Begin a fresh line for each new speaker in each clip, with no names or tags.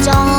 걱정.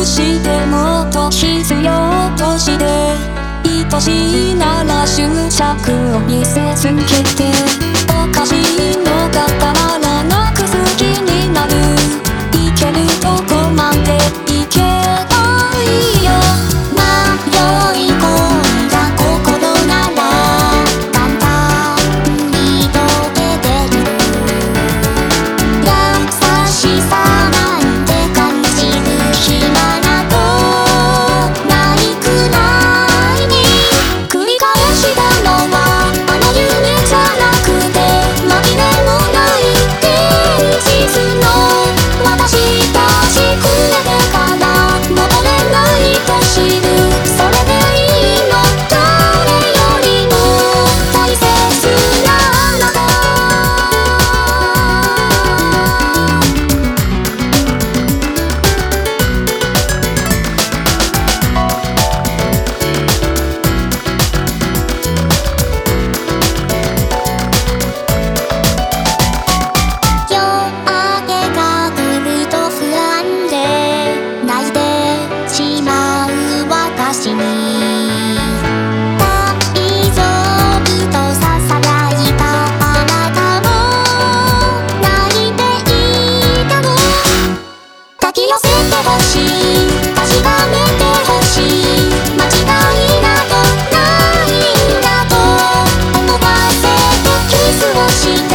くしてもっと必要として愛しいなら執着を見せつけておかしいな
passion